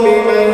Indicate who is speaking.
Speaker 1: بمن